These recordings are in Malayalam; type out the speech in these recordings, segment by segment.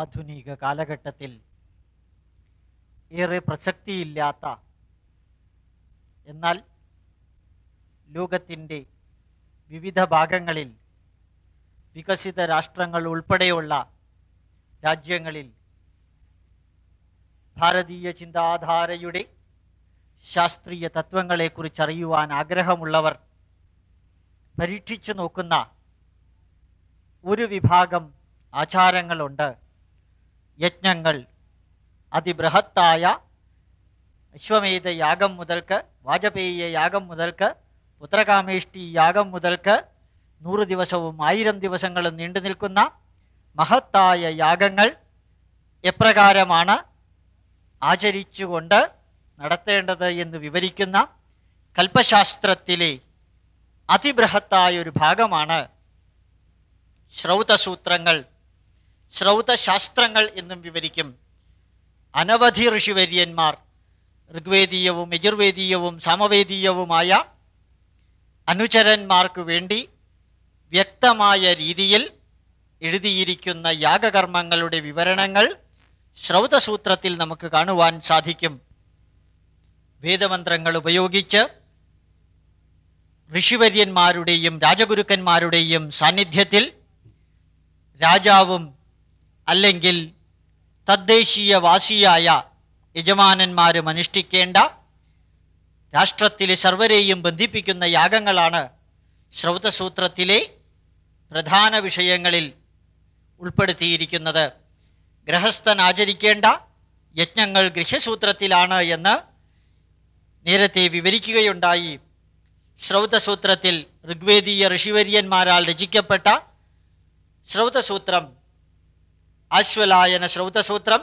ആധുനിക കാലഘട്ടത്തിൽ ഏറെ പ്രസക്തിയില്ലാത്ത എന്നാൽ ലോകത്തിന്റെ വിവിധ ഭാഗങ്ങളിൽ വികസിത രാഷ്ട്രങ്ങൾ ഉൾപ്പെടെയുള്ള രാജ്യങ്ങളിൽ ഭാരതീയ ചിന്താധാരയുടെ ശാസ്ത്രീയ തത്വങ്ങളെക്കുറിച്ച് അറിയുവാൻ ആഗ്രഹമുള്ളവർ പരീക്ഷിച്ചു നോക്കുന്ന ഒരു വിഭാഗം ആചാരങ്ങളുണ്ട്. യജ്ഞങ്ങൾ അതിബൃഹത്തായ അശ്വമേധ യാഗം മുതൽക്ക് വാജപേയ യാഗം മുതൽക്ക് പുത്രകാമേഷ്ടി യാഗം മുതൽക്ക് നൂറ് ദിവസവും ആയിരം ദിവസങ്ങളും നീണ്ടു നിൽക്കുന്ന മഹത്തായ യാഗങ്ങൾ എപ്രകാരമാണ് ആചരിച്ചുകൊണ്ട് നടത്തേണ്ടത് എന്ന് വിവരിക്കുന്ന കൽപ്പശാസ്ത്രത്തിലെ അതിബൃഹത്തായ ഒരു ഭാഗമാണ് ശ്രൗതസൂത്രങ്ങൾ. ശ്രൗതശാസ്ത്രങ്ങൾ എന്നും വിവരിക്കും. അനവധി ഋഷിവര്യന്മാർ ഋഗ്വേദീയവും യജുർവേദീയവും സാമവേദീയവുമായ അനുചരന്മാർക്ക് വേണ്ടി വ്യക്തമായ രീതിയിൽ എഴുതിയിരിക്കുന്ന യാഗകർമ്മങ്ങളുടെ വിവരണങ്ങൾ ശ്രൗതസൂത്രത്തിൽ നമുക്ക് കാണുവാൻ സാധിക്കും. വേദമന്ത്രങ്ങൾ ഉപയോഗിച്ച് ഋഷിവര്യന്മാരുടെയും രാജഗുരുക്കന്മാരുടെയും സാന്നിധ്യത്തിൽ രാജാവും അല്ലെങ്കിൽ തദ്ദേശീയവാസിയായ യജമാനന്മാരും അനുഷ്ഠിക്കേണ്ട രാഷ്ട്രത്തിലെ സർവരെയും ബന്ധിപ്പിക്കുന്ന യാഗങ്ങളാണ് ശ്രൗതസൂത്രത്തിലെ പ്രധാന വിഷയങ്ങളിൽ ഉൾപ്പെടുത്തിയിരിക്കുന്നത്. ഗൃഹസ്ഥൻ ആചരിക്കേണ്ട യജ്ഞങ്ങൾ ഗൃഹ്യസൂത്രത്തിലാണ് എന്ന് നേരത്തെ വിവരിക്കുകയുണ്ടായി. ശ്രൗതസൂത്രത്തിൽ ഋഗ്വേദീയ ഋഷിവര്യന്മാരാൽ രചിക്കപ്പെട്ട ശ്രൗതസൂത്രം ആശ്വലായന ശ്രൗതസൂത്രം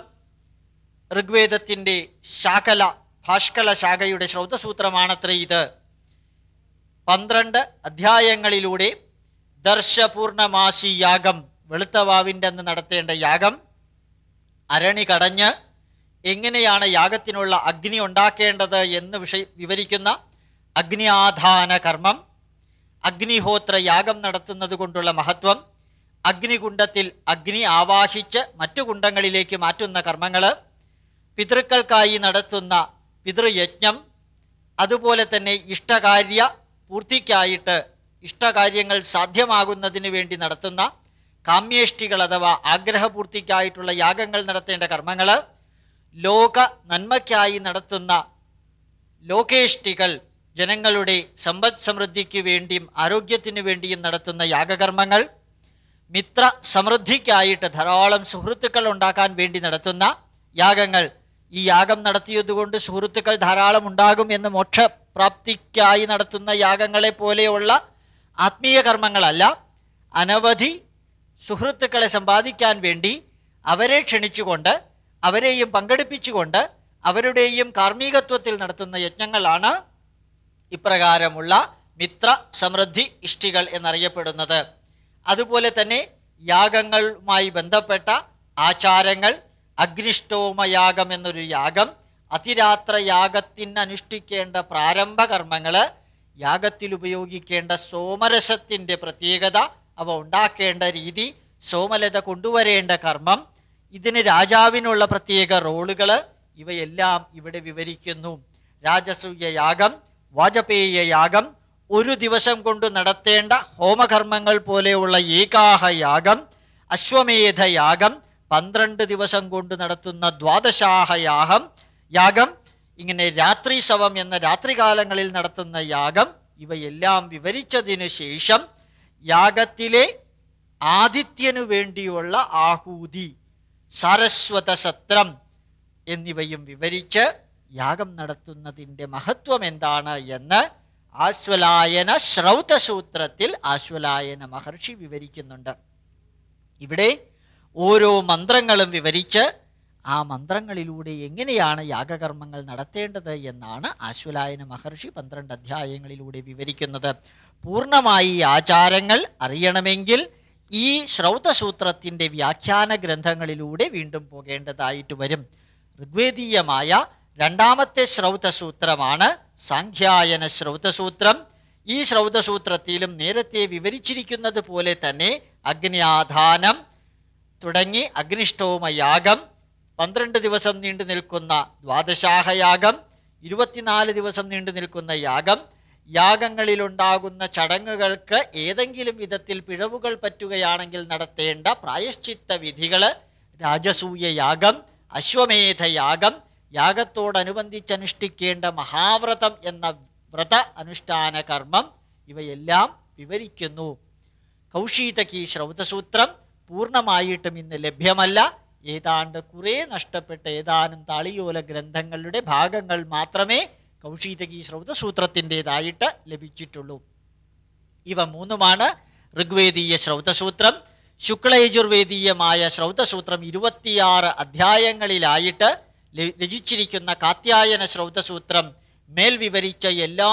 ഋഗ്വേദത്തിന്റെ ശാഖല ഭാഷ്കല ശാഖയുടെ ശ്രൗതസൂത്രമാണത്രേ ഇത്. പന്ത്രണ്ട് അധ്യായങ്ങളിലൂടെ ദർശപൂർണമാശി യാഗം വെളുത്തവാവിന്റെ അന്ന് നടത്തേണ്ട യാഗം അരണി കടഞ്ഞ് എങ്ങനെയാണ് യാഗത്തിനുള്ള അഗ്നി ഉണ്ടാക്കേണ്ടത് എന്ന് വിഷ വിവരിക്കുന്ന അഗ്നിയാധാന കർമ്മം അഗ്നിഹോത്ര യാഗം നടത്തുന്നത് കൊണ്ടുള്ള മഹത്വം അഗ്നികുണ്ഡത്തിൽ അഗ്നി ആവാഹിച്ച് മറ്റു കുണ്ടങ്ങളിലേക്ക് മാറ്റുന്ന കർമ്മങ്ങൾ പിതൃക്കൾക്കായി നടത്തുന്ന പിതൃയജ്ഞം അതുപോലെ തന്നെ ഇഷ്ടകാര്യ പൂർത്തിക്കായിട്ട് ഇഷ്ടകാര്യങ്ങൾ സാധ്യമാകുന്നതിന് വേണ്ടി നടത്തുന്ന കാമ്യേഷ്ടികൾ അഥവാ ആഗ്രഹപൂർത്തിക്കായിട്ടുള്ള യാഗങ്ങൾ നടത്തേണ്ട കർമ്മങ്ങൾ ലോക നന്മയ്ക്കായി നടത്തുന്ന ലോകേഷ്ടികൾ ജനങ്ങളുടെ സമ്പദ് സമൃദ്ധിക്ക് വേണ്ടിയും ആരോഗ്യത്തിന് വേണ്ടിയും നടത്തുന്ന യാഗകർമ്മങ്ങൾ മിത്ര സമൃദ്ധിക്കായിട്ട് ധാരാളം സുഹൃത്തുക്കൾ ഉണ്ടാക്കാൻ വേണ്ടി നടത്തുന്ന യാഗങ്ങൾ. ഈ യാഗം നടത്തിയതുകൊണ്ട് സുഹൃത്തുക്കൾ ധാരാളം ഉണ്ടാകും എന്ന് മോക്ഷപ്രാപ്തിക്കായി നടത്തുന്ന യാഗങ്ങളെ പോലെയുള്ള ആത്മീയ കർമ്മങ്ങളല്ല. അനവധി സുഹൃത്തുക്കളെ സമ്പാദിക്കാൻ വേണ്ടി അവരെ ക്ഷണിച്ചുകൊണ്ട് അവരെയും പങ്കെടുപ്പിച്ചുകൊണ്ട് അവരുടെയും കാർമ്മികത്വത്തിൽ നടത്തുന്ന യജ്ഞങ്ങളാണ് ഇപ്രകാരമുള്ള മിത്ര സമൃദ്ധി ഇഷ്ടികൾ എന്നറിയപ്പെടുന്നത്. അതുപോലെ തന്നെ യാഗങ്ങളുമായി ബന്ധപ്പെട്ട ആചാരങ്ങൾ അഗ്നിഷ്ടോമയാഗം എന്നൊരു യാഗം അതിരാത്ര യാഗത്തിന് അനുഷ്ഠിക്കേണ്ട പ്രാരംഭ കർമ്മങ്ങൾ യാഗത്തിൽ ഉപയോഗിക്കേണ്ട സോമരസത്തിന്റെ പ്രത്യേകത അവ ഉണ്ടാക്കേണ്ട രീതി സോമലത കൊണ്ടുവരേണ്ട കർമ്മം ഇതിന് രാജാവിനുള്ള പ്രത്യേക റോളുകൾ ഇവയെല്ലാം ഇവിടെ വിവരിക്കുന്നു. രാജസൂയ യാഗം വാജപേയ യാഗം ഒരു ദിവസം കൊണ്ട് നടത്തേണ്ട ഹോമകർമ്മങ്ങൾ പോലെയുള്ള ഏകാഹ യാഗം അശ്വമേധ യാഗം പന്ത്രണ്ട് ദിവസം കൊണ്ട് നടത്തുന്ന ദ്വാദശാഹ യാഗം യാഗം ഇങ്ങനെ രാത്രി ശവം എന്ന രാത്രികാലങ്ങളിൽ നടത്തുന്ന യാഗം ഇവയെല്ലാം വിവരിച്ചതിന് ശേഷം യാഗത്തിലെ ആദിത്യനു വേണ്ടിയുള്ള ആഹൂതി സാരസ്വത സത്രം എന്നിവയും വിവരിച്ച് യാഗം നടത്തുന്നതിന്റെ മഹത്വം എന്താണ് എന്ന് ആശ്വലായന ശ്രൗതസൂത്രത്തിൽ ആശ്വലായന മഹർഷി വിവരിക്കുന്നുണ്ട്. ഇവിടെ ഓരോ മന്ത്രങ്ങളും വിവരിച്ച് ആ മന്ത്രങ്ങളിലൂടെ എങ്ങനെയാണ് യാഗകർമ്മങ്ങൾ നടത്തേണ്ടത് എന്നാണ് ആശ്വലായന മഹർഷി പന്ത്രണ്ട് അധ്യായങ്ങളിലൂടെ വിവരിക്കുന്നത്. പൂർണമായി ആചാരങ്ങൾ അറിയണമെങ്കിൽ ഈ ശ്രൗതസൂത്രത്തിന്റെ വ്യാഖ്യാന ഗ്രന്ഥങ്ങളിലൂടെ വീണ്ടും പോകേണ്ടതായിട്ട് വരും. ഋഗ്വേദീയമായ രണ്ടാമത്തെ ശ്രൗതസൂത്രമാണ് സാഖ്യായന ശ്രൗതസൂത്രം. ഈ ശ്രൗതസൂത്രത്തിലും നേരത്തെ വിവരിച്ചിരിക്കുന്നത് പോലെ തന്നെ അഗ്നിയാധാനം തുടങ്ങി അഗ്നിഷ്ടോമ യാഗം പന്ത്രണ്ട് ദിവസം നീണ്ടു നിൽക്കുന്ന ദ്വാദശാഹയാഗം ഇരുപത്തിനാല് ദിവസം നീണ്ടു നിൽക്കുന്ന യാഗം. യാഗങ്ങളിലുണ്ടാകുന്ന ചടങ്ങുകൾക്ക് ഏതെങ്കിലും വിധത്തിൽ പിഴവുകൾ പറ്റുകയാണെങ്കിൽ നടത്തേണ്ട പ്രായശ്ചിത്ത വിധികൾ രാജസൂയ യാഗം അശ്വമേധ യാഗം യാഗത്തോടനുബന്ധിച്ചനുഷ്ഠിക്കേണ്ട മഹാവ്രതം എന്ന വ്രത അനുഷ്ഠാന കർമ്മം ഇവയെല്ലാം വിവരിക്കുന്നു. കൗശീതകി ശ്രൗതസൂത്രം പൂർണമായിട്ടും ഇന്ന് ലഭ്യമല്ല. ഏതാണ്ട് കുറേ നഷ്ടപ്പെട്ട ഏതാനും താളിയോല ഗ്രന്ഥങ്ങളുടെ ഭാഗങ്ങൾ മാത്രമേ കൗശീതകി ശ്രൗതസൂത്രത്തിന്റെതായിട്ട് ലഭിച്ചിട്ടുള്ളൂ. ഇവ മൂന്നുമാണ്. ഋഗ്വേദീയ ശ്രൗതസൂത്രം ശുക്ലയജുർവേദീയമായ ശ്രൗതസൂത്രം ഇരുപത്തിയാറ് അധ്യായങ്ങളിലായിട്ട് രചിച്ചിരിക്കുന്ന കാത്യായന ശ്രൗതസൂത്രം മേൽ വിവരിച്ച എല്ലാ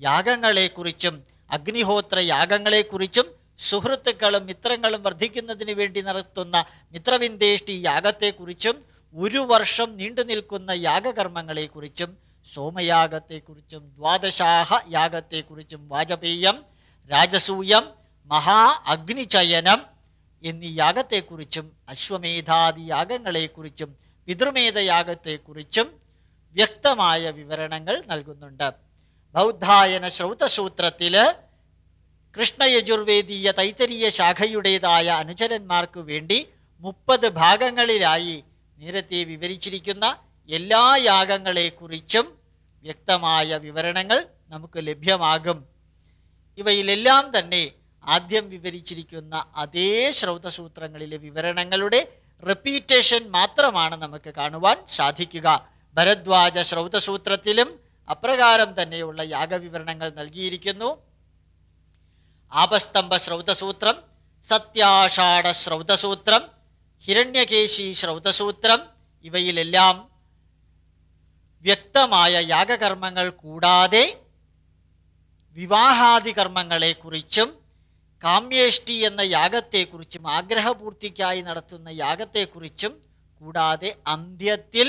യാഗങ്ങളെക്കുറിച്ചും അഗ്നിഹോത്ര യാഗങ്ങളെക്കുറിച്ചും സുഹൃത്തുക്കളും മിത്രങ്ങളും വർദ്ധിക്കുന്നതിന് വേണ്ടി നടത്തുന്ന മിത്രവിന്ദേഷ്ടി യാഗത്തെക്കുറിച്ചും ഒരു വർഷം നീണ്ടു നിൽക്കുന്ന യാഗകർമ്മങ്ങളെക്കുറിച്ചും സോമയാഗത്തെക്കുറിച്ചും ദ്വാദശാഹ യാഗത്തെക്കുറിച്ചും വാജപേയം രാജസൂയം മഹാ അഗ്നിചയനം എന്നീ യാഗത്തെക്കുറിച്ചും അശ്വമേധാദി യാഗങ്ങളെക്കുറിച്ചും പിതൃമേധ വ്യക്തമായ വിവരണങ്ങൾ നൽകുന്നുണ്ട്. ബൗദ്ധായന ശ്രൗതസൂത്രത്തിൽ കൃഷ്ണയജുർവേദീയ തൈത്തരീയ ശാഖയുടേതായ അനുചരന്മാർക്ക് വേണ്ടി മുപ്പത് ഭാഗങ്ങളിലായി നേരത്തെ വിവരിച്ചിരിക്കുന്ന എല്ലാ യാഗങ്ങളെക്കുറിച്ചും വ്യക്തമായ വിവരണങ്ങൾ നമുക്ക് ലഭ്യമാകും. ഇവയിലെല്ലാം തന്നെ ആദ്യം വിവരിച്ചിരിക്കുന്ന അതേ ശ്രൗതസൂത്രങ്ങളിലെ വിവരണങ്ങളുടെ റിപ്പീറ്റേഷൻ മാത്രമാണ് നമുക്ക് കാണുവാൻ സാധിക്കുക. ഭരദ്വാജ ശ്രൗതസൂത്രത്തിലും അപ്രകാരം തന്നെയുള്ള യാഗവിവരണങ്ങൾ നൽകിയിരിക്കുന്നു. ആപസ്തംഭ ശ്രൗതസൂത്രം സത്യാഷാഢ ശ്രൗതസൂത്രം ഹിരണ്യകേശി ശ്രൗതസൂത്രം ഇവയിലെല്ലാം വ്യക്തമായ യാഗകർമ്മങ്ങൾ കൂടാതെ വിവാഹാദി കർമ്മങ്ങളെക്കുറിച്ചും കാമ്യേഷ്ടി എന്ന യാഗത്തെക്കുറിച്ചും ആഗ്രഹപൂർത്തിക്കായി നടത്തുന്ന യാഗത്തെക്കുറിച്ചും കൂടാതെ അന്ത്യത്തിൽ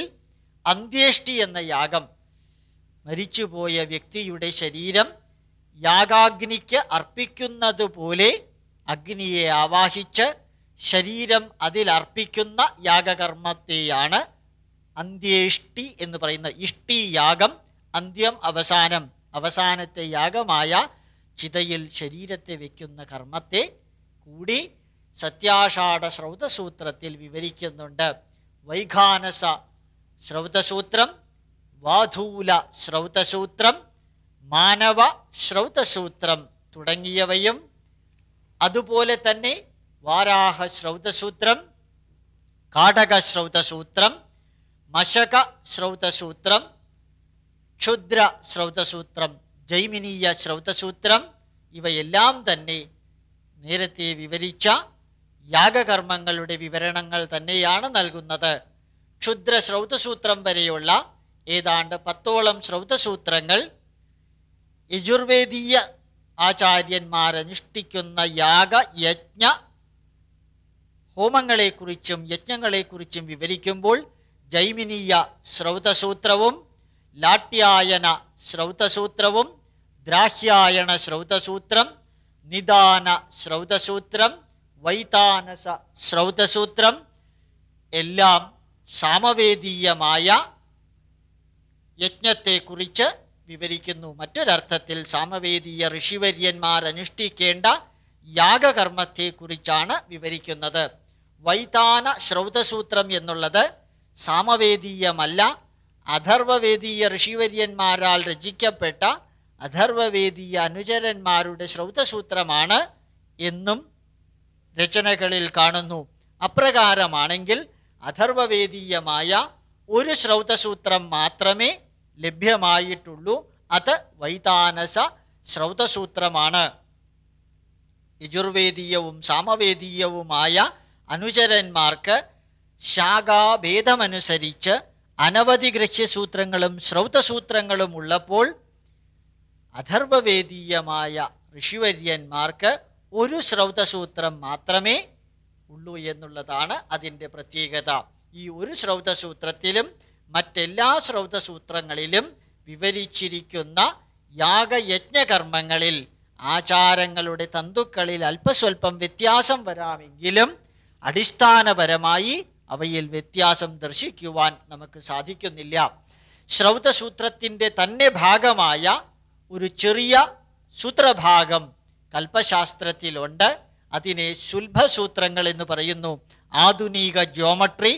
അന്ത്യേഷ്ടി എന്ന യാഗം മരിച്ചുപോയ വ്യക്തിയുടെ ശരീരം യാഗാഗ്നിക്ക് അർപ്പിക്കുന്നതുപോലെ അഗ്നിയെ ആവാഹിച്ച് ശരീരം അതിലർപ്പിക്കുന്ന യാഗകർമ്മത്തെയാണ് അന്ത്യേഷ്ടി എന്ന് പറയുന്ന ഇഷ്ടി യാഗം അന്ത്യം അവസാനം അവസാനത്തെ യാഗമായ ചിതയിൽ ശരീരത്തെ വയ്ക്കുന്ന കർമ്മത്തെ കൂടി സത്യാഷാഢ ശ്രൗതസൂത്രത്തിൽ വിവരിക്കുന്നുണ്ട്. വൈഖാനസ ശ്രൗതസൂത്രം വാധൂല ശ്രൗതസൂത്രം മാനവ ശ്രൗതസൂത്രം തുടങ്ങിയവയും അതുപോലെ തന്നെ വാരാഹ ശ്രൗതസൂത്രം കാടക ശ്രൗതസൂത്രം മശക ശ്രൗതസൂത്രം ക്ഷുദ്ര ശ്രൗതസൂത്രം ജൈമിനീയ ശ്രൗതസൂത്രം ഇവയെല്ലാം തന്നെ നേരത്തെ വിവരിച്ച യാഗകർമ്മങ്ങളുടെ വിവരണങ്ങൾ തന്നെയാണ് നൽകുന്നത്. ക്ഷുദ്ര ശ്രൗതസൂത്രം വരെയുള്ള ഏതാണ്ട് പത്തോളം ശ്രൗതസൂത്രങ്ങൾ യജുർവേദീയ ആചാര്യന്മാർ അനുഷ്ഠിക്കുന്ന യാഗ യജ്ഞ ഹോമങ്ങളെക്കുറിച്ചും യജ്ഞങ്ങളെക്കുറിച്ചും വിവരിക്കുമ്പോൾ ജൈമിനീയ ശ്രൗതസൂത്രവും ലാട്യായന ശ്രൗതസൂത്രവും ദ്രാഹ്യായണ ശ്രൗതസൂത്രം നിദാന ശ്രൗതസൂത്രം വൈതാനസ ശ്രൗതസൂത്രം എല്ലാം സാമവേദീയമായ യജ്ഞത്തെക്കുറിച്ച് വിവരിക്കുന്നു. മറ്റൊരർത്ഥത്തിൽ സാമവേദീയ ഋഷിവര്യന്മാർ അനുഷ്ഠിക്കേണ്ട യാഗകർമ്മത്തെക്കുറിച്ചാണ് വിവരിക്കുന്നത്. വൈതാന ശ്രൗതസൂത്രം എന്നുള്ളത് സാമവേദീയമല്ല അഥർവവേദീയ ഋഷിവര്യന്മാരാൽ രചിക്കപ്പെട്ട അഥർവവേദീയ അനുചരന്മാരുടെ ശ്രൗതസൂത്രമാണ് എന്നും രചനകളിൽ കാണുന്നു. അപ്രകാരമാണെങ്കിൽ അഥർവവേദീയമായ ഒരു ശ്രൗതസൂത്രം മാത്രമേ ലഭ്യമായിട്ടുള്ളൂ. അത് വൈതാനസ ശ്രൗതസൂത്രമാണ്. യജുർവേദീയവും സാമവേദീയവുമായ അനുചരന്മാർക്ക് ശാഖാഭേദമനുസരിച്ച് അനവധി ഗ്രഹ്യസൂത്രങ്ങളും ശ്രൗതസൂത്രങ്ങളും ഉള്ളപ്പോൾ അഥർവവേദീയമായ ഋഷിവര്യന്മാർക്ക് ഒരു ശ്രൗതസൂത്രം മാത്രമേ ഉള്ളൂ എന്നുള്ളതാണ് അതിന്റെ പ്രത്യേകത. ഈ ഒരു ശ്രൗതസൂത്രത്തിലും മറ്റെല്ലാ ശ്രൗതസൂത്രങ്ങളിലും വിവരിച്ചിരിക്കുന്ന യാഗയജ്ഞകർമ്മങ്ങളിൽ ആചാരങ്ങളുടെ തന്തുക്കളിൽ അല്പസ്വല്പം വ്യത്യാസം വരാമെങ്കിലും അടിസ്ഥാനപരമായി അവയിൽ വ്യത്യാസം ദർശിക്കുവാൻ നമുക്ക് സാധിക്കുന്നില്ല. ശ്രൗതസൂത്രത്തിന്റെ തന്നെ ഭാഗമായ ഒരു ചെറിയ സൂത്രഭാഗം കൽപ്പശാസ്ത്രത്തിലുണ്ട്. അതിനെ സുൽഭസൂത്രങ്ങൾ എന്ന് പറയുന്നു. ആധുനിക ജിയോമട്രി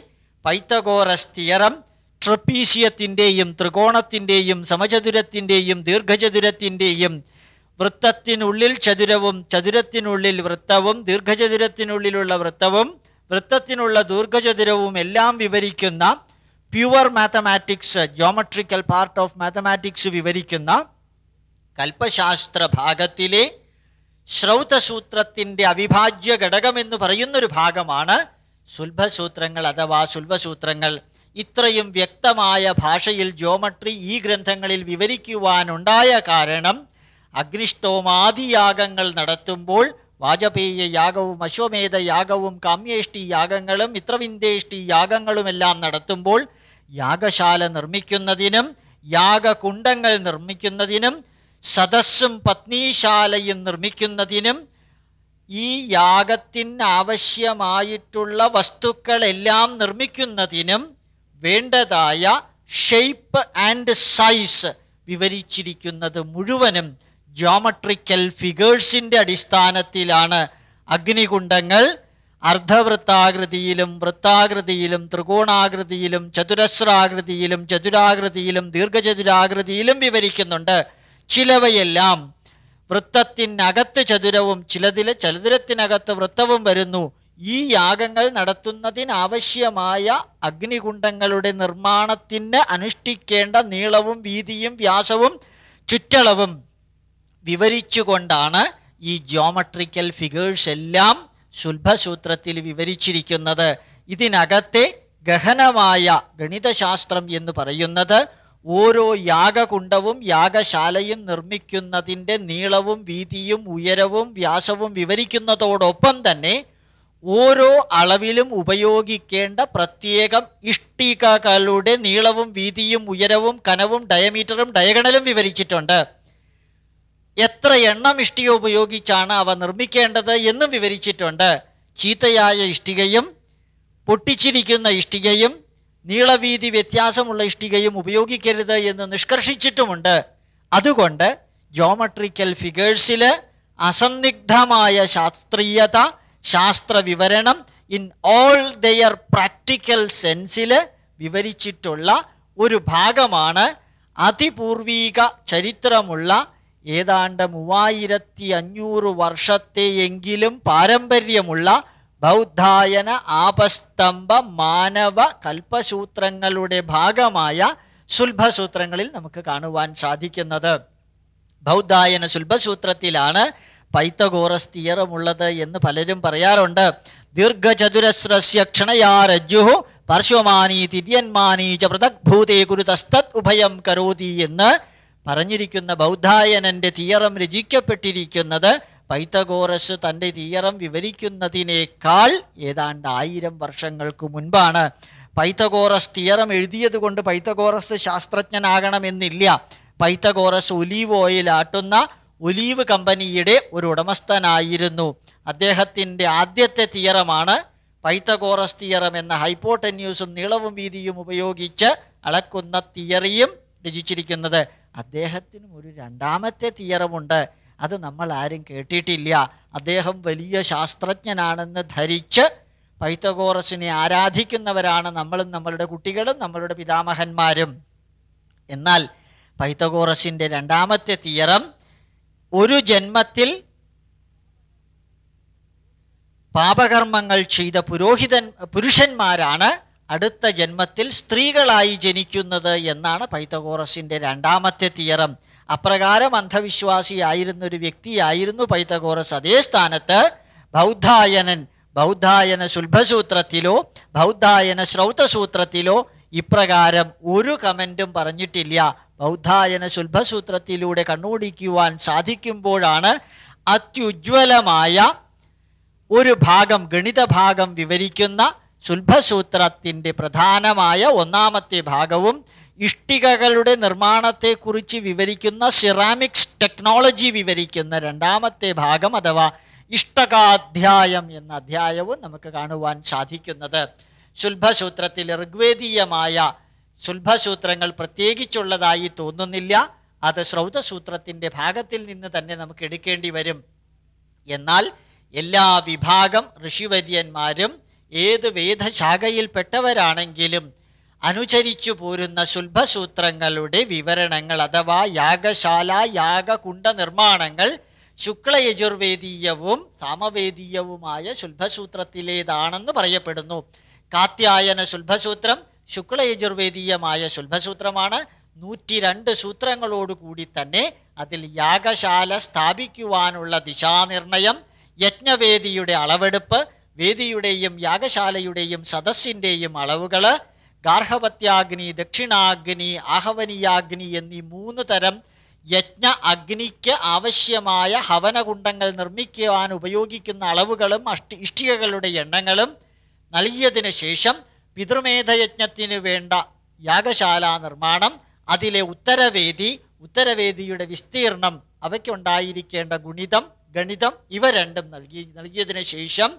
പൈത്തഗോറസ് തിയറം ട്രപ്പീസിയത്തിന്റെയും ത്രികോണത്തിന്റെയും സമചതുരത്തിന്റെയും ദീർഘചതുരത്തിന്റെയും വൃത്തത്തിനുള്ളിൽ ചതുരവും ചതുരത്തിനുള്ളിൽ വൃത്തവും ദീർഘചതുരത്തിനുള്ളിലുള്ള വൃത്തവും വൃത്തത്തിനുള്ള ദീർഘചതുരവും എല്ലാം വിവരിക്കുന്ന pure mathematics geometrical part of mathematics വിവരിക്കുന്ന കൽപ്പശാസ്ത്ര ഭാഗത്തിലെ ശ്രൗതസൂത്രത്തിന്റെ അവിഭാജ്യ ഘടകമെന്ന് പറയുന്നൊരു ഭാഗമാണ് സുൽഭസൂത്രങ്ങൾ അഥവാ സുൽഭസൂത്രങ്ങൾ. ഇത്രയും വ്യക്തമായ ഭാഷയിൽ ജോമട്രി ഈ ഗ്രന്ഥങ്ങളിൽ വിവരിക്കുവാനുണ്ടായ കാരണം അഗ്നിഷ്ടോമാദിയാഗങ്ങൾ നടത്തുമ്പോൾ വാജപേയ യാഗവും അശ്വമേധ യാഗവും കാമ്യേഷ്ടി യാഗങ്ങളും മിത്രവിന്ദേഷ്ടി യാഗങ്ങളുമെല്ലാം നടത്തുമ്പോൾ യാഗശാല നിർമ്മിക്കുന്നതിനും യാഗകുണ്ടങ്ങൾ നിർമ്മിക്കുന്നതിനും സദസ്സും പത്നീശാലയും നിർമ്മിക്കുന്നതിനും ഈ യാഗത്തിന് ആവശ്യമായിട്ടുള്ള വസ്തുക്കളെല്ലാം നിർമ്മിക്കുന്നതിനും വേണ്ടതായ ഷെയ്പ്പ് ആൻഡ് സൈസ് വിവരിച്ചിരിക്കുന്നത് മുഴുവനും ജോമട്രിക്കൽ ഫിഗേഴ്സിന്റെ അടിസ്ഥാനത്തിലാണ് അഗ്നികുണ്ഡങ്ങൾ അർദ്ധവൃത്താകൃതിയിലും വൃത്താകൃതിയിലും ത്രികോണാകൃതിയിലും ചതുരശ്രാകൃതിയിലും ചതുരാകൃതിയിലും ദീർഘചതുരാകൃതിയിലും വിവരിക്കുന്നുണ്ട്. ചിലവയെല്ലാം വൃത്തത്തിനകത്ത് ചതുരവും ചിലതിൽ ചതുരത്തിനകത്ത് വൃത്തവും വരുന്നു. ഈ യാഗങ്ങൾ നടത്തുന്നതിനാവശ്യമായ അഗ്നികുണ്ഡങ്ങളുടെ നിർമ്മാണത്തിന് അനുഷ്ഠിക്കേണ്ട നീളവും വീതിയും വ്യാസവും ചുറ്റളവും വിവരിച്ചുകൊണ്ടാണ് ഈ ജോമട്രിക്കൽ ഫിഗേഴ്സ് എല്ലാം ശുൽഭസൂത്രത്തിൽ വിവരിച്ചിരിക്കുന്നത്. ഇതിനകത്തെ ഗഹനമായ ഗണിതശാസ്ത്രം എന്ന് പറയുന്നത് ഓരോ യാഗകുണ്ടവും യാഗശാലയും നിർമ്മിക്കുന്നതിന്റെ നീളവും വീതിയും ഉയരവും വ്യാസവും വിവരിക്കുന്നതോടൊപ്പം തന്നെ ഓരോ അളവിലും ഉപയോഗിക്കേണ്ട പ്രത്യേകം ഇഷ്ടികകളുടെ നീളവും വീതിയും ഉയരവും കനവും ഡയമീറ്ററും ഡയഗണലും വിവരിച്ചിട്ടുണ്ട്. എത്ര എണ്ണം ഇഷ്ടിക ഉപയോഗിച്ചാണ് അവ നിർമ്മിക്കേണ്ടത് എന്നും വിവരിച്ചിട്ടുണ്ട്. ചീത്തയായ ഇഷ്ടികയും പൊട്ടിച്ചിരിക്കുന്ന ഇഷ്ടികയും നീളവീതി വ്യത്യാസമുള്ള ഇഷ്ടികയും ഉപയോഗിക്കരുത് എന്ന് നിഷ്കർഷിച്ചിട്ടുമുണ്ട്. അതുകൊണ്ട് ജോമട്രിക്കൽ ഫിഗേഴ്സിൽ അസന്നിഗ്ധമായ ശാസ്ത്രീയത ശാസ്ത്ര വിവരണം ഇൻ ഓൾ ദെയർ പ്രാക്ടിക്കൽ സെൻസിൽ വിവരിച്ചിട്ടുള്ള ഒരു ഭാഗമാണ് അതിപൂർവീക ചരിത്രമുള്ള ഏതാണ്ട് മൂവായിരത്തി അഞ്ഞൂറ് വർഷത്തെയെങ്കിലും പാരമ്പര്യമുള്ള ബൗദ്ധായന ആപസ്തംഭ മാനവ കൽപ്പസൂത്രങ്ങളുടെ ഭാഗമായ സുൽഭസൂത്രങ്ങളിൽ നമുക്ക് കാണുവാൻ സാധിക്കുന്നത്. ബൗദ്ധായന സുൽഭസൂത്രത്തിലാണ് പൈത്തഗോറസ് തിയറമുള്ളത് എന്ന് പലരും പറയാറുണ്ട്. ദീർഘചതുരസ്രസ്യ ക്ഷണയാ രജ്ജു പാർശ്വമാനി തിര്യന്മാനി ച പൃഥക്ഭൂതേ കുരുതസ്തത് ഉഭയം കരോതി എന്ന് പറഞ്ഞിരിക്കുന്ന ബൗദ്ധായനന്റെ തിയറം രചിക്കപ്പെട്ടിരിക്കുന്നത് പൈത്തഗോറസ് തന്റെ തിയറം വിവരിക്കുന്നതിനേക്കാൾ ഏതാണ്ട് ആയിരം വർഷങ്ങൾക്ക് മുൻപാണ്. പൈത്തഗോറസ് തിയറം എഴുതിയത് കൊണ്ട് പൈത്തഗോറസ് ശാസ്ത്രജ്ഞനാകണമെന്നില്ല. പൈത്തഗോറസ് ഒലീവ് ഓയിൽ ആട്ടുന്ന ഒലീവ് കമ്പനിയുടെ ഒരു ഉടമസ്ഥനായിരുന്നു. അദ്ദേഹത്തിന്റെ ആദ്യത്തെ തിയറമാണ് പൈത്തഗോറസ് തിയറം എന്ന ഹൈപ്പോട്ടന്യൂസും നീളവും വീതിയും ഉപയോഗിച്ച് അളക്കുന്ന തിയറിയും രചിച്ചിരിക്കുന്നത്. അദ്ദേഹത്തിനും ഒരു രണ്ടാമത്തെ തിയറമുണ്ട്. അത് നമ്മൾ ആരും കേട്ടിട്ടില്ല. അദ്ദേഹം വലിയ ശാസ്ത്രജ്ഞനാണെന്ന് ധരിച്ച് പൈത്തഗോറസിനെ ആരാധിക്കുന്നവരാണ് നമ്മളും നമ്മളുടെ കുട്ടികളും നമ്മളുടെ പിതാമഹന്മാരും. എന്നാൽ പൈത്തഗോറസിന്റെ രണ്ടാമത്തെ തിയറം ഒരു ജന്മത്തിൽ പാപകർമ്മങ്ങൾ ചെയ്ത പുരോഹിതൻ പുരുഷന്മാരാണ്. അടുത്ത ജന്മത്തിൽ സ്ത്രീകളായി ജനിക്കുന്നത് എന്നാണ് പൈത്തഗോറസിന്റെ രണ്ടാമത്തെ തിയറം. അപ്രകാരം അന്ധവിശ്വാസിയായിരുന്ന ഒരു വ്യക്തിയായിരുന്നു പൈത്തഗോറസ് അതേ സ്ഥാനത്ത് ബൗദ്ധായനൻ ബൗദ്ധായന ശുൽഭസൂത്രത്തിലോ ബൗദ്ധായന ശ്രൗതസൂത്രത്തിലോ ഇപ്രകാരം ഒരു കമന്റും പറഞ്ഞിട്ടില്ല. ബൗദ്ധായന ശുൽഭസൂത്രത്തിലൂടെ കണ്ണോടിക്കുവാൻ സാധിക്കുമ്പോഴാണ് അത്യുജ്വലമായ ഒരു ഭാഗം ഗണിത ഭാഗം വിവരിക്കുന്ന ശുൽഭസൂത്രത്തിന്റെ പ്രധാനമായ ഒന്നാമത്തെ ഭാഗവും ഇഷ്ടികകളുടെ നിർമ്മാണത്തെക്കുറിച്ച് വിവരിക്കുന്ന സിറാമിക്സ് ടെക്നോളജി വിവരിക്കുന്ന രണ്ടാമത്തെ ഭാഗം അഥവാ ഇഷ്ടകാധ്യായം എന്ന അധ്യായവും നമുക്ക് കാണുവാൻ സാധിക്കുന്നത്. ശുൽഭസൂത്രത്തിൽ ഋഗ്വേദീയമായ ശുൽഭസൂത്രങ്ങൾ പ്രത്യേകിച്ചുള്ളതായി തോന്നുന്നില്ല. അത് ശ്രൗതസൂത്രത്തിന്റെ ഭാഗത്തിൽ നിന്ന് തന്നെ നമുക്ക് എടുക്കേണ്ടി വരും. എന്നാൽ എല്ലാ വിഭാഗം ഋഷിവര്യന്മാരും ഏത് വേദശാഖയിൽപ്പെട്ടവരാണെങ്കിലും അനുചരിച്ചു പോരുന്ന ശുൽഭസൂത്രങ്ങളുടെ വിവരണങ്ങൾ അഥവാ യാഗശാല യാഗകുണ്ഡ നിർമ്മാണങ്ങൾ ശുക്ലയജുർവേദീയവും സാമവേദീയവുമായ ശുൽഭസൂത്രത്തിലേതാണെന്ന് പറയപ്പെടുന്നു. കാത്യായന ശുൽഭസൂത്രം ശുക്ലയജുർവേദീയമായ ശുൽഭസൂത്രമാണ്. നൂറ്റി രണ്ട് സൂത്രങ്ങളോടുകൂടി തന്നെ അതിൽ യാഗശാല സ്ഥാപിക്കുവാനുള്ള ദിശാനിർണയം യജ്ഞവേദിയുടെ അളവെടുപ്പ് വേദിയുടെയും യാഗശാലയുടെയും സദസ്സിന്റെയും അളവുകൾ ഗാർഹവത്യാഗ്നി ദക്ഷിണാഗ്നി ആഹവനീയാഗ്നി എന്നീ മൂന്ന് തരം യജ്ഞ അഗ്നിക്ക് ആവശ്യമായ ഹവനകുണ്ടങ്ങൾ നിർമ്മിക്കുവാൻ ഉപയോഗിക്കുന്ന അളവുകളും അഷ്ടി ഇഷ്ടികകളുടെ എണ്ണങ്ങളും നൽകിയതിനു ശേഷം പിതൃമേധയജ്ഞത്തിന് വേണ്ട യാഗശാല നിർമ്മാണം അതിലെ ഉത്തരവേദി ഉത്തരവേദിയുടെ വിസ്തീർണം അവയ്ക്കുണ്ടായിരിക്കേണ്ട ഗുണിതം ഗണിതം ഇവ രണ്ടും നൽകി നൽകിയതിനു ശേഷം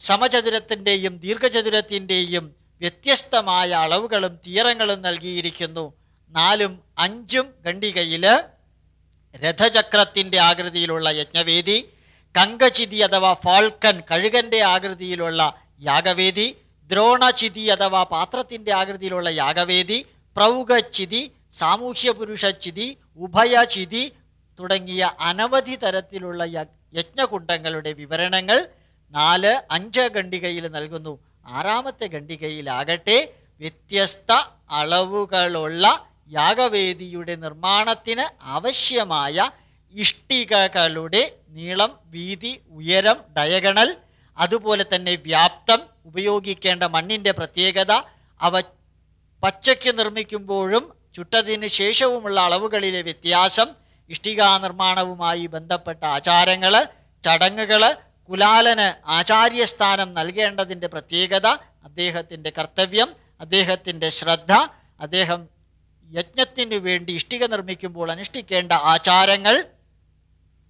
സമചതുരത്തിന്റെയും ദീർഘചതുരത്തിന്റെയും വ്യത്യസ്തമായ അളവുകളും തീരങ്ങളും നൽകിയിരിക്കുന്നു. നാലും അഞ്ചും ഖണ്ഡികയിൽ രഥചക്രത്തിന്റെ ആകൃതിയിലുള്ള യജ്ഞവേദി കങ്കചിതി അഥവാ ഫാൾക്കൻ കഴുകന്റെ ആകൃതിയിലുള്ള യാഗവേദി ദ്രോണചിതി അഥവാ പാത്രത്തിന്റെ ആകൃതിയിലുള്ള യാഗവേദി പ്രൗഗചിതി സാമൂഹ്യ പുരുഷചിതി ഉഭയചിതി തുടങ്ങിയ അനവധി തരത്തിലുള്ള യജ്ഞകുണ്ടങ്ങളുടെ വിവരണങ്ങൾ നാല് അഞ്ച് ഖണ്ഡികയിൽ നൽകുന്നു. ആറാമത്തെ ഖണ്ഡികയിലാകട്ടെ വ്യത്യസ്ത അളവുകളുള്ള യാഗവേദിയുടെ നിർമ്മാണത്തിന് ആവശ്യമായ ഇഷ്ടികകളുടെ നീളം വീതി ഉയരം ഡയഗണൽ അതുപോലെ തന്നെ വ്യാപ്തം ഉപയോഗിക്കേണ്ട മണ്ണിന്റെ പ്രത്യേകത അവ പച്ചയ്ക്ക് നിർമ്മിക്കുമ്പോഴും ചുട്ടതിന് ശേഷവുമുള്ള അളവുകളിലെ വ്യത്യാസം ഇഷ്ടികാ നിർമ്മാണവുമായി ബന്ധപ്പെട്ട ആചാരങ്ങൾ ചടങ്ങുകൾ കുലാലന് ആചാര്യസ്ഥാനം നൽകേണ്ടതിന്റെ പ്രത്യേകത അദ്ദേഹത്തിന്റെ കർത്തവ്യം അദ്ദേഹത്തിന്റെ ശ്രദ്ധ അദ്ദേഹം യജ്ഞത്തിനു വേണ്ടി ഇഷ്ടിക നിർമ്മിക്കുമ്പോൾ അനുഷ്ഠിക്കേണ്ട ആചാരങ്ങൾ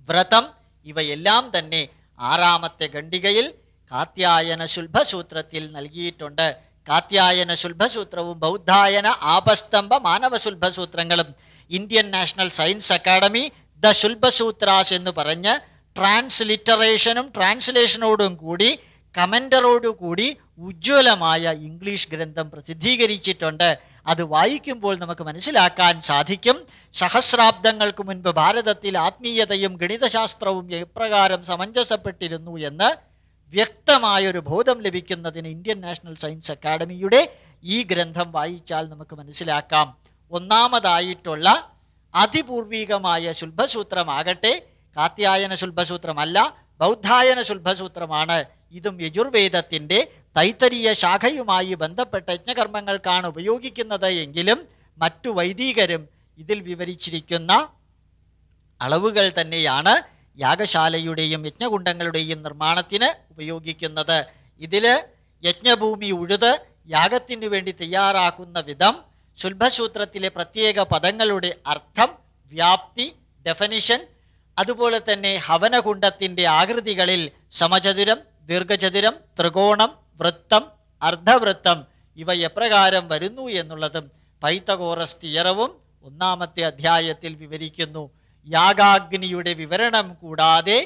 വ്രതം ഇവയെല്ലാം തന്നെ ആറാമത്തെ ഖണ്ഡികയിൽ കാത്യായന ശുൽഭസൂത്രത്തിൽ നൽകിയിട്ടുണ്ട്. കാത്യായന ശുൽഭസൂത്രവും ബൗദ്ധായന ആപസ്തംഭ മാനവ ശുൽഭസൂത്രങ്ങളും Indian national science academy the Shulbasutras എന്ന് പറഞ്ഞ് ട്രാൻസ്ലിറ്ററേഷനും ട്രാൻസ്ലേഷനോടും കൂടി കമന്ററോടു കൂടി ഉജ്ജ്വലമായ ഇംഗ്ലീഷ് ഗ്രന്ഥം പ്രസിദ്ധീകരിച്ചിട്ടുണ്ട്. അത് വായിക്കുമ്പോൾ നമുക്ക് മനസ്സിലാക്കാൻ സാധിക്കും. സഹസ്രാബ്ദങ്ങൾക്ക് മുൻപ് ഭാരതത്തിൽ ആത്മീയതയും ഗണിതശാസ്ത്രവും എപ്രകാരം സമഞ്ജസപ്പെട്ടിരുന്നു എന്ന് വ്യക്തമായൊരു ബോധം ലഭിക്കുന്നതിന് ഇന്ത്യൻ നാഷണൽ സയൻസ് അക്കാഡമിയുടെ ഈ ഗ്രന്ഥം വായിച്ചാൽ നമുക്ക് മനസ്സിലാക്കാം. ഒന്നാമതായിട്ടുള്ള അതിപൂർവീകമായ ശുൽഭസൂത്രമാകട്ടെ കാത്യായന ശുൽഭസൂത്രമല്ല ബൗദ്ധായന ശുൽഭസൂത്രമാണ്. ഇതും യജുർവേദത്തിന്റെ തൈത്തരീയ ശാഖയുമായി ബന്ധപ്പെട്ട യജ്ഞകർമ്മങ്ങൾക്കാണ് ഉപയോഗിക്കുന്നത് എങ്കിലും മറ്റു വൈദികരും ഇതിൽ വിവരിച്ചിരിക്കുന്ന അളവുകൾ തന്നെയാണ് യാഗശാലയുടെയും യജ്ഞകുണ്ടങ്ങളുടെയും നിർമ്മാണത്തിന് ഉപയോഗിക്കുന്നത്. ഇതിൽ യജ്ഞഭൂമി ഉഴുത് യാഗത്തിനു വേണ്ടി തയ്യാറാക്കുന്ന വിധം ശുൽഭസൂത്രത്തിലെ പ്രത്യേക പദങ്ങളുടെ അർത്ഥം വ്യാപ്തി ഡെഫനിഷൻ അതുപോലെ തന്നെ ഹവനകുണ്ടത്തിന്റെ ആകൃതികളിൽ സമചതുരം ദീർഘചതുരം ത്രികോണം വൃത്തം അർദ്ധവൃത്തം ഇവ എപ്രകാരം വരുന്നു എന്നുള്ളതും പൈത്തകോറസ് തിയറവും ഒന്നാമത്തെ അധ്യായത്തിൽ വിവരിക്കുന്നു. യാഗാഗ്നിയുടെ വിവരണം കൂടാതെ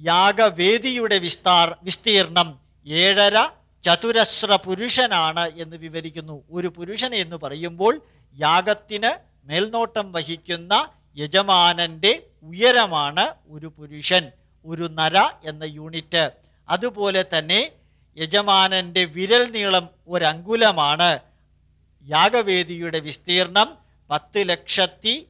യാഗവേദിയുടെ വിസ്താർ വിസ്തീർണം ഏഴര ചതുരശ്ര പുരുഷനാണ് എന്ന് വിവരിക്കുന്നു. ഒരു പുരുഷൻ എന്ന് പറയുമ്പോൾ യാഗത്തിന് മേൽനോട്ടം വഹിക്കുന്ന യജമാനന്റെ ഉയരമാണ് ഒരു പുരുഷൻ ഒരു നര എന്ന യൂണിറ്റ്. അതുപോലെ തന്നെ യജമാനന്റെ വിരൽ നീളം ഒരങ്കുലമാണ്. യാഗവേദിയുടെ വിസ്തീർണം പത്ത് ലക്ഷത്തി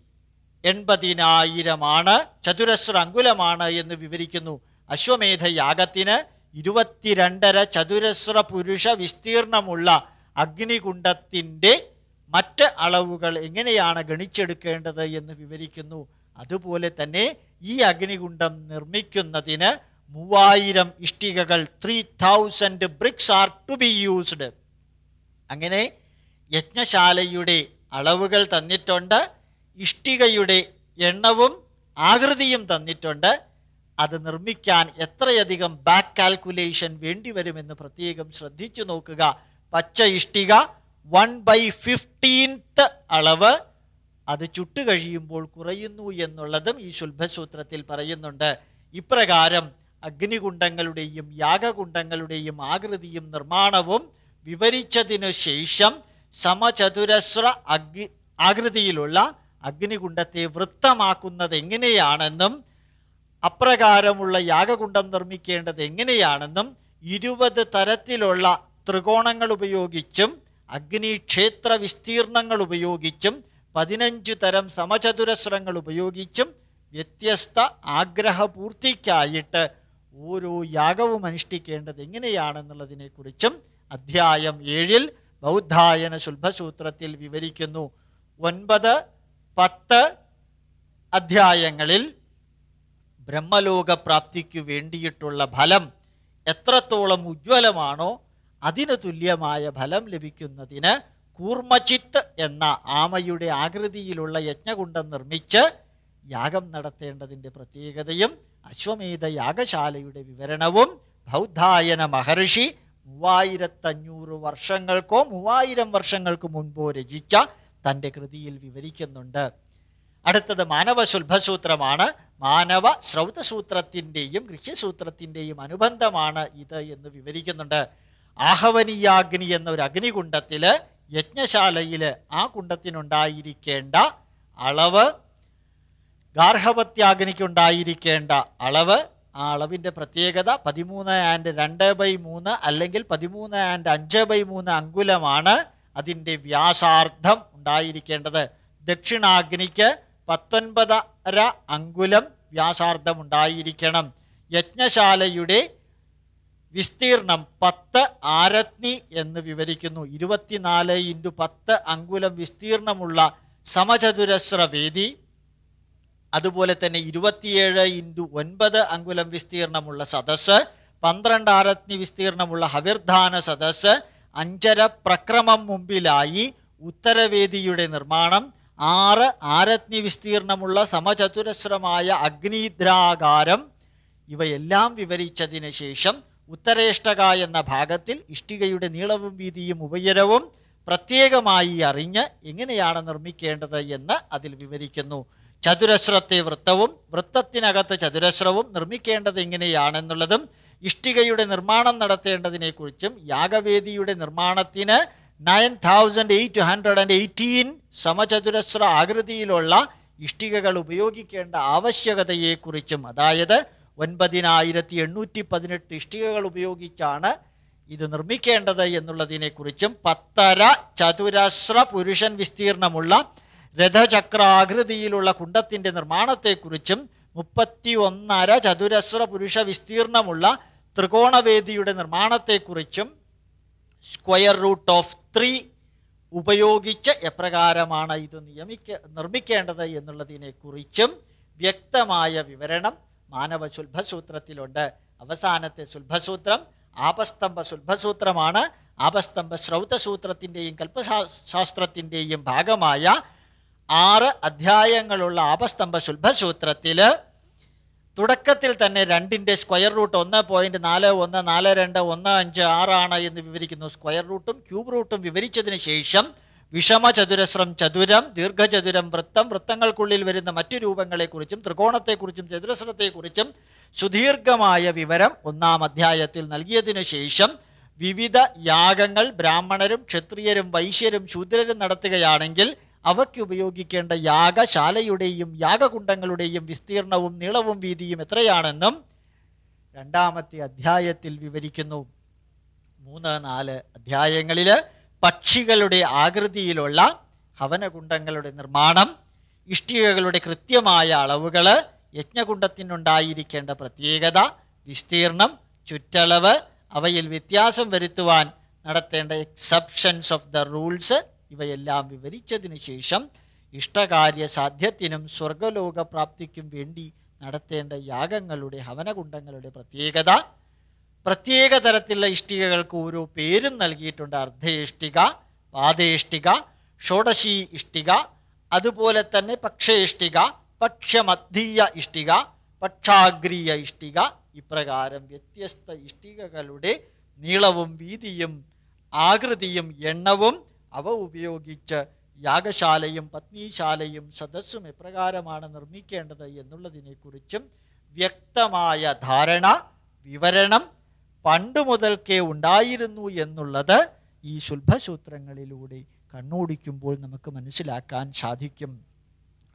എൺപതിനായിരമാണ്. ചതുരശ്ര അങ്കുലമാണ് എന്ന് വിവരിക്കുന്നു. അശ്വമേധ യാഗത്തിന് ഇരുപത്തിരണ്ടര ചതുരശ്ര പുരുഷ വിസ്തീർണമുള്ള അഗ്നികുണ്ഡത്തിന്റെ മറ്റ് അളവുകൾ എങ്ങനെയാണ് ഗണിച്ചെടുക്കേണ്ടത് എന്ന് വിവരിക്കുന്നു. അതുപോലെ തന്നെ ഈ അഗ്നികുണ്ഡം നിർമ്മിക്കുന്നതിന് മൂവായിരം ഇഷ്ടികകൾ three thousand bricks are to be used അങ്ങനെ യജ്ഞശാലയുടെ അളവുകൾ തന്നിട്ടുണ്ട് ഇഷ്ടികയുടെ എണ്ണവും ആകൃതിയും തന്നിട്ടുണ്ട്. അത് നിർമ്മിക്കാൻ എത്രയധികം ബാക്ക് കാൽക്കുലേഷൻ വേണ്ടിവരുമെന്ന് പ്രത്യേകം ശ്രദ്ധിച്ചു നോക്കുക. പച്ച ഇഷ്ടിക വൺ ബൈ ഫിഫ്റ്റീൻത്ത് അളവ്. അത് ചുട്ടു കഴിയുമ്പോൾ കുറയുന്നു എന്നുള്ളതും ഈ ശുൽഭസൂത്രത്തിൽ പറയുന്നുണ്ട്. ഇപ്രകാരം അഗ്നികുണ്ഡങ്ങളുടെയും യാഗകുണ്ഡങ്ങളുടെയും ആകൃതിയും നിർമ്മാണവും വിവരിച്ചതിനു ശേഷം സമചതുരസ്ര അഗ്നി ആകൃതിയിലുള്ള അഗ്നികുണ്ഡത്തെ വൃത്തമാക്കുന്നത് എങ്ങനെയാണെന്നും അപ്രകാരമുള്ള യാഗകുണ്ഡം നിർമ്മിക്കേണ്ടത് എങ്ങനെയാണെന്നും ഇരുപത് തരത്തിലുള്ള ത്രികോണങ്ങൾ ഉപയോഗിച്ചും അഗ്നിക്ഷേത്ര വിസ്തീർണങ്ങൾ ഉപയോഗിച്ചും പതിനഞ്ച് തരം സമചതുരസ്രങ്ങൾ ഉപയോഗിച്ചും വ്യത്യസ്ത ആഗ്രഹപൂർത്തിക്കായിട്ട് ഓരോ യാഗവും അനുഷ്ഠിക്കേണ്ടത് എങ്ങനെയാണെന്നുള്ളതിനെക്കുറിച്ചും അധ്യായം ഏഴിൽ ബൗദ്ധായന ശുൽഭസൂത്രത്തിൽ വിവരിക്കുന്നു. ഒൻപത് പത്ത് അധ്യായങ്ങളിൽ ബ്രഹ്മലോകപ്രാപ്തിക്കു വേണ്ടിയിട്ടുള്ള ഫലം എത്രത്തോളം ഉജ്ജ്വലമാണോ അതിനു തുല്യമായ ഫലം ലഭിക്കുന്നതിന് കൂർമ്മചിത്ത് എന്ന ആമയുടെ ആകൃതിയിലുള്ള യജ്ഞകുണ്ടം നിർമ്മിച്ച് യാഗം നടത്തേണ്ടതിന്റെ പ്രത്യേകതയും അശ്വമേധ യാഗശാലയുടെ വിവരണവും ബൗദ്ധായന മഹർഷി മൂവായിരത്തഞ്ഞൂറ് വർഷങ്ങൾക്കോ മൂവായിരം വർഷങ്ങൾക്ക് മുൻപോ രചിച്ച തന്റെ കൃതിയിൽ വിവരിക്കുന്നുണ്ട്. അടുത്തത് മാനവ ശുൽഭസൂത്രമാണ് മാനവ ശ്രൗതസൂത്രത്തിന്റെയും ഗൃഹ്യസൂത്രത്തിന്റെയും അനുബന്ധമാണ് ഇത് എന്ന് വിവരിക്കുന്നുണ്ട്. ആഹവനീയാഗ്നി എന്നൊരു ഒരു അഗ്നികുണ്ഡത്തിൽ യജ്ഞശാലയിൽ ആ കുണ്ടത്തിനുണ്ടായിരിക്കേണ്ട അളവ് ഗാർഹപത്യാഗ്നിക്കുണ്ടായിരിക്കേണ്ട അളവ് ആ അളവിന്റെ പ്രത്യേകത പതിമൂന്ന് ആൻഡ് രണ്ട് ബൈ മൂന്ന് അല്ലെങ്കിൽ പതിമൂന്ന് ആൻഡ് അഞ്ച് ബൈ മൂന്ന് അങ്കുലമാണ് അതിന്റെ വ്യാസാർത്ഥം ഉണ്ടായിരിക്കേണ്ടത്. ദക്ഷിണാഗ്നിക്ക് പത്തൊൻപതര അങ്കുലം വ്യാസാർത്ഥം ഉണ്ടായിരിക്കണം. യജ്ഞശാലയുടെ വിസ്തീർണം പത്ത് ആരത്നി എന്ന് വിവരിക്കുന്നു. ഇരുപത്തിനാല് ഇന്റു പത്ത് അങ്കുലം വിസ്തീർണമുള്ള സമചതുരശ്ര വേദി. അതുപോലെ തന്നെ ഇരുപത്തിയേഴ് ഇന്റു ഒൻപത് അങ്കുലം വിസ്തീർണമുള്ള സദസ്സ്. പന്ത്രണ്ട് ആരത്നി വിസ്തീർണമുള്ള ഹവിർധാന സദസ്സ്. അഞ്ചര പ്രക്രമം മുമ്പിലായി ഉത്തരവേദിയുടെ നിർമ്മാണം. ആറ് ആരത്നി വിസ്തീർണമുള്ള സമചതുരശ്രമായ അഗ്നിദ്രാകാരം. ഇവയെല്ലാം വിവരിച്ചതിന് ശേഷം ഉത്തരേഷ്ടക എന്ന ഭാഗത്തിൽ ഇഷ്ടികയുടെ നീളവും വീതിയും ഉപയരവും പ്രത്യേകമായി അറിഞ്ഞ് എങ്ങനെയാണ് നിർമ്മിക്കേണ്ടത് എന്ന് അതിൽ വിവരിക്കുന്നു. ചതുരശ്രത്തെ വൃത്തവും വൃത്തത്തിനകത്ത് ചതുരശ്രവും നിർമ്മിക്കേണ്ടത് എങ്ങനെയാണെന്നുള്ളതും ഇഷ്ടികയുടെ നിർമ്മാണം നടത്തേണ്ടതിനെക്കുറിച്ചും യാഗവേദിയുടെ നിർമ്മാണത്തിന് nine thousand eight hundred and eighteen സമചതുരശ്ര ആകൃതിയിലുള്ള ഇഷ്ടികകൾ ഉപയോഗിക്കേണ്ട ആവശ്യകതയെക്കുറിച്ചും അതായത് ഒൻപതിനായിരത്തി എണ്ണൂറ്റി പതിനെട്ട് ഇഷ്ടികകൾ ഉപയോഗിച്ചാണ് ഇത് നിർമ്മിക്കേണ്ടത് എന്നുള്ളതിനെക്കുറിച്ചും പത്തര ചതുരശ്ര പുരുഷൻ വിസ്തീർണമുള്ള രഥചക്രാകൃതിയിലുള്ള കുണ്ടത്തിന്റെ നിർമ്മാണത്തെക്കുറിച്ചും മുപ്പത്തി ഒന്നര ചതുരശ്ര പുരുഷ വിസ്തീർണമുള്ള ത്രികോണവേദിയുടെ നിർമ്മാണത്തെക്കുറിച്ചും സ്ക്വയർ റൂട്ട് ഓഫ് ത്രീ ഉപയോഗിച്ച് എപ്രകാരമാണ് ഇത് നിയമിക്ക നിർമ്മിക്കേണ്ടത് എന്നുള്ളതിനെക്കുറിച്ചും വ്യക്തമായ വിവരണം മാനവ ശുൽഭസൂത്രത്തിലുണ്ട് അവസാനത്തെ ശുൽഭസൂത്രം ആപസ്തംഭ ശുൽഭസൂത്രമാണ്. ആപസ്തംഭ ശ്രൗതസൂത്രത്തിന്റെയും കൽപ്പശാസ്ത്രത്തിന്റെയും ഭാഗമായ ആറ് അധ്യായങ്ങളുള്ള ആപസ്തംഭ ശുൽഭസൂത്രത്തിൽ തുടക്കത്തിൽ തന്നെ രണ്ടിന്റെ സ്ക്വയർ റൂട്ട് ഒന്ന് പോയിന്റ് നാല് ഒന്ന് നാല് രണ്ട് ഒന്ന് അഞ്ച് ആറാണ് എന്ന് വിവരിക്കുന്നു. സ്ക്വയർ റൂട്ടും ക്യൂബ് റൂട്ടും വിവരിച്ചതിന് ശേഷം വിഷമ ചതുരസ്രം ചതുരം ദീർഘചതുരം വൃത്തം വൃത്തങ്ങൾക്കുള്ളിൽ വരുന്ന മറ്റു രൂപങ്ങളെക്കുറിച്ചും ത്രികോണത്തെക്കുറിച്ചും ചതുരശ്രത്തെക്കുറിച്ചും സുദീർഘമായ വിവരം ഒന്നാം അധ്യായത്തിൽ നൽകിയതിനു ശേഷം വിവിധ യാഗങ്ങൾ ബ്രാഹ്മണരും ക്ഷത്രിയരും വൈശ്യരും ശൂദ്രരും നടത്തുകയാണെങ്കിൽ അവയ്ക്ക് ഉപയോഗിക്കേണ്ട യാഗശാലയുടെയും യാഗകുണ്ടങ്ങളുടെയും വിസ്തീർണവും നീളവും വീതിയും എത്രയാണെന്നും രണ്ടാമത്തെ അധ്യായത്തിൽ വിവരിക്കുന്നു. മൂന്ന് നാല് അധ്യായങ്ങളിൽ പക്ഷികളുടെ ആകൃതിയിലുള്ള ഹവനകുണ്ടങ്ങളുടെ നിർമ്മാണം ഇഷ്ടികകളുടെ കൃത്യമായ അളവുകൾ യജ്ഞകുണ്ടത്തിനുണ്ടായിരിക്കേണ്ട പ്രത്യേകത വിസ്തീർണം ചുറ്റളവ് അവയിൽ വ്യത്യാസം വരുത്തുവാൻ നടത്തേണ്ട എക്സെപ്ഷൻസ് ഓഫ് ദ റൂൾസ് ഇവയെല്ലാം വിവരിച്ചതിന് ശേഷം ഇഷ്ടകാര്യ സാധ്യത്തിനും സ്വർഗലോക പ്രാപ്തിക്കും വേണ്ടി നടത്തേണ്ട യാഗങ്ങളുടെ ഹവനകുണ്ടങ്ങളുടെ പ്രത്യേകത പ്രത്യേക തരത്തിലുള്ള ഇഷ്ടികകൾക്ക് ഓരോ പേരും നൽകിയിട്ടുണ്ട്. അർദ്ധയിഷ്ടിക പാദേഷ്ടിക ഷോഡശി ഇഷ്ടിക അതുപോലെ തന്നെ പക്ഷേഷ്ടിക പക്ഷമധ്യീയ ഇഷ്ടിക പക്ഷാഗ്രീയ ഇഷ്ടിക. ഇപ്രകാരം വ്യത്യസ്ത ഇഷ്ടികകളുടെ നീളവും വീതിയും ആകൃതിയും എണ്ണവും അവ ഉപയോഗിച്ച് യാഗശാലയും പത്നീശാലയും സദസ്സും എപ്രകാരമാണ് നിർമ്മിക്കേണ്ടത് എന്നുള്ളതിനെക്കുറിച്ചും വ്യക്തമായ ധാരണ വിവരണം പണ്ട് മുതൽക്കേ ഉണ്ടായിരുന്നു എന്നുള്ളത് ഈ ശുൽഭസൂത്രങ്ങളിലൂടെ കണ്ണോടിക്കുമ്പോൾ നമുക്ക് മനസ്സിലാക്കാൻ സാധിക്കും.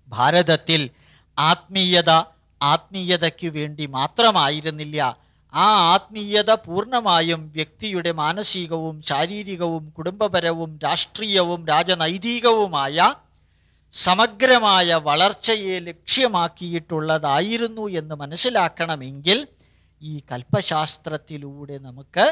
ഭാരതത്തിൽ ആത്മീയത ആത്മീയതയ്ക്ക് വേണ്ടി മാത്രമായിരുന്നില്ല. ആ ആത്മീയത പൂർണമായും വ്യക്തിയുടെ മാനസികവും ശാരീരികവും കുടുംബപരവും രാഷ്ട്രീയവും രാജനൈതികവുമായ സമഗ്രമായ വളർച്ചയെ ലക്ഷ്യമാക്കിയിട്ടുള്ളതായിരുന്നു എന്ന് മനസ്സിലാക്കണമെങ്കിൽ ഈ കൽപ്പശാസ്ത്രത്തിലൂടെ നമുക്ക്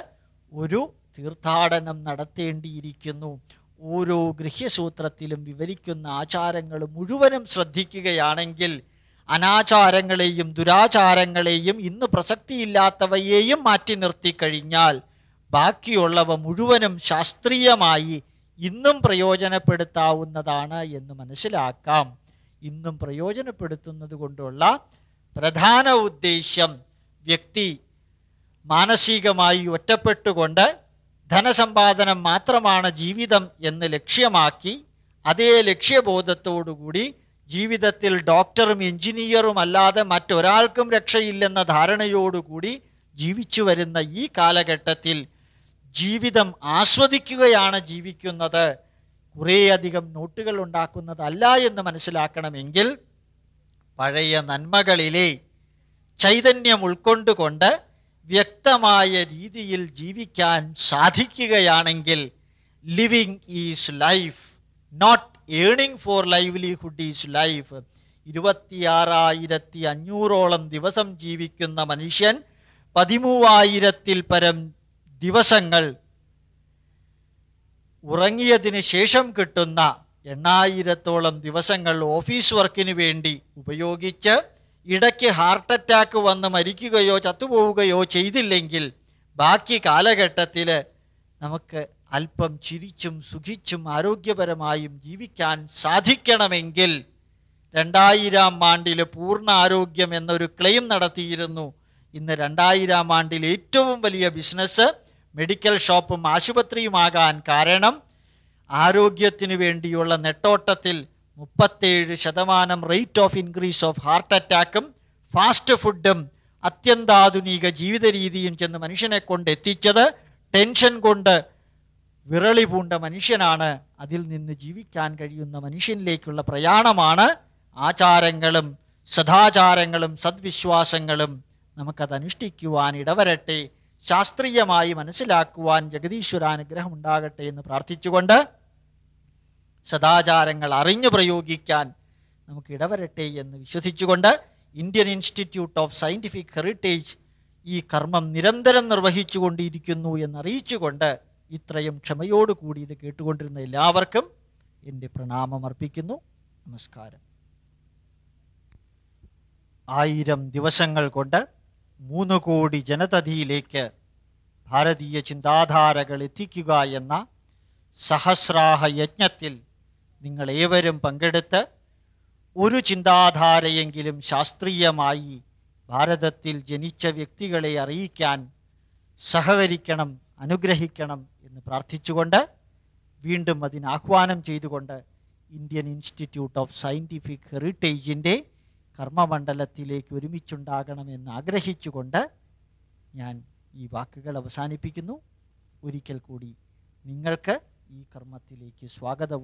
ഒരു തീർത്ഥാടനം നടത്തേണ്ടിയിരിക്കുന്നു. ഓരോ ഗൃഹ്യസൂത്രത്തിലും വിവരിക്കുന്ന ആചാരങ്ങൾ മുഴുവനും ശ്രദ്ധിക്കുകയാണെങ്കിൽ അനാചാരങ്ങളെയും ദുരാചാരങ്ങളെയും ഇന്ന് പ്രസക്തിയില്ലാത്തവയെയും മാറ്റി നിർത്തി കഴിഞ്ഞാൽ ബാക്കിയുള്ളവ മുഴുവനും ശാസ്ത്രീയമായി ഇന്നും പ്രയോജനപ്പെടുത്താവുന്നതാണ് എന്ന് മനസ്സിലാക്കാം. ഇന്നും പ്രയോജനപ്പെടുത്തുന്നത് കൊണ്ടുള്ള പ്രധാന ഉദ്ദേശ്യം വ്യക്തി മാനസികമായി ഒറ്റപ്പെട്ടുകൊണ്ട് ധനസമ്പാദനം മാത്രമാണ് ജീവിതം എന്ന് ലക്ഷ്യമാക്കി അതേ ലക്ഷ്യബോധത്തോടുകൂടി ജീവിതത്തിൽ ഡോക്ടറും എഞ്ചിനീയറും അല്ലാതെ മറ്റൊരാൾക്കും രക്ഷയില്ലെന്ന ധാരണയോടുകൂടി ജീവിച്ചു വരുന്ന ഈ കാലഘട്ടത്തിൽ ജീവിതം ആസ്വദിക്കുകയാണ് ജീവിക്കുന്നത്. കുറേയധികം നോട്ടുകൾ ഉണ്ടാക്കുന്നതല്ല എന്ന് മനസ്സിലാക്കണമെങ്കിൽ പഴയ നന്മകളിലെ ചൈതന്യം ഉൾക്കൊണ്ടുകൊണ്ട് വ്യക്തമായ രീതിയിൽ ജീവിക്കാൻ സാധിക്കുകയാണെങ്കിൽ living is life not earning for livelihood is life ഇരുപത്തിയാറായിരത്തി അഞ്ഞൂറോളം ദിവസം ജീവിക്കുന്ന മനുഷ്യൻ പതിമൂവായിരത്തിൽ പരം ദിവസങ്ങൾ ഉറങ്ങിയതിന് ശേഷം കിട്ടുന്ന എണ്ണായിരത്തോളം ദിവസങ്ങൾ ഓഫീസ് വർക്കിന് വേണ്ടി ഉപയോഗിച്ച് ഇടയ്ക്ക് ഹാർട്ട് അറ്റാക്ക് വന്ന് മരിക്കുകയോ ചത്തുപോവുകയോ ചെയ്തില്ലെങ്കിൽ ബാക്കി കാലഘട്ടത്തിൽ നമുക്ക് അല്പം ചിരിച്ചും സുഖിച്ചും ആരോഗ്യപരമായും ജീവിക്കാൻ സാധിക്കണമെങ്കിൽ രണ്ടായിരം ആണ്ടിൽ പൂർണ ആരോഗ്യം എന്നൊരു ക്ലെയിം നടത്തിയിരുന്നു. ഇന്ന് രണ്ടായിരം ആണ്ടിൽ ഏറ്റവും വലിയ ബിസിനസ് മെഡിക്കൽ ഷോപ്പും ആശുപത്രിയുമാകാൻ കാരണം ആരോഗ്യത്തിന് വേണ്ടിയുള്ള നെട്ടോട്ടത്തിൽ മുപ്പത്തേഴ് ശതമാനം rate of increase of heart അറ്റാക്കും fast ഫുഡും അത്യന്താധുനിക ജീവിത രീതിയും ചെന്ന് മനുഷ്യനെ കൊണ്ട് എത്തിച്ചത് ടെൻഷൻ കൊണ്ട് വിരളി പൂണ്ട മനുഷ്യനാണ്. അതിൽ നിന്ന് ജീവിക്കാൻ കഴിയുന്ന മനുഷ്യനിലേക്കുള്ള പ്രയാണമാണ് ആചാരങ്ങളും സദാചാരങ്ങളും സദ്വിശ്വാസങ്ങളും നമുക്കത് അനുഷ്ഠിക്കുവാൻ ഇടവരട്ടെ ശാസ്ത്രീയമായി മനസ്സിലാക്കുവാൻ ജഗതീശ്വരാനുഗ്രഹം ഉണ്ടാകട്ടെ എന്ന് പ്രാർത്ഥിച്ചുകൊണ്ട് സദാചാരങ്ങൾ അറിഞ്ഞു പ്രയോഗിക്കാൻ നമുക്ക് ഇടവരട്ടെ എന്ന് വിശ്വസിച്ചുകൊണ്ട് Indian institute of scientific heritage ഈ കർമ്മം നിരന്തരം നിർവഹിച്ചുകൊണ്ടിരിക്കുന്നു എന്നറിയിച്ചുകൊണ്ട് ഇത്രയും ക്ഷമയോടുകൂടി ഇത് കേട്ടുകൊണ്ടിരുന്ന എല്ലാവർക്കും എന്റെ പ്രണാമം അർപ്പിക്കുന്നു നമസ്കാരം. ആയിരം ദിവസങ്ങൾ കൊണ്ട് മൂന്ന് കോടി ജനതതിയിലേക്ക് ഭാരതീയ ചിന്താധാരകൾ എത്തിക്കുക എന്ന സഹസ്രാഹ യജ്ഞത്തിൽ നിങ്ങൾ ഏവരും പങ്കെടുത്ത് ഒരു ചിന്താധാരയെങ്കിലും ശാസ്ത്രീയമായി ഭാരതത്തിൽ ജനിച്ച വ്യക്തികളെ അറിയിക്കാൻ സഹകരിക്കണം അനുഗ്രഹിക്കണം എന്ന് പ്രാർത്ഥിച്ചുകൊണ്ട് വീണ്ടും അതിന് ആഹ്വാനം ചെയ്തുകൊണ്ട് ഇന്ത്യൻ ഇൻസ്റ്റിറ്റ്യൂട്ട് ഓഫ് സയന്റിഫിക് ഹെറിറ്റേജിന്റെ കർമ്മമണ്ഡലത്തിലേക്ക് ഒരുമിച്ചുണ്ടാകണമെന്ന് ആഗ്രഹിച്ചുകൊണ്ട് ഞാൻ ഈ വാക്കുകൾ അവസാനിപ്പിക്കുന്നു. ഒരിക്കൽ കൂടി നിങ്ങൾക്ക് ഈ കർമ്മത്തിലേക്ക് സ്വാഗതം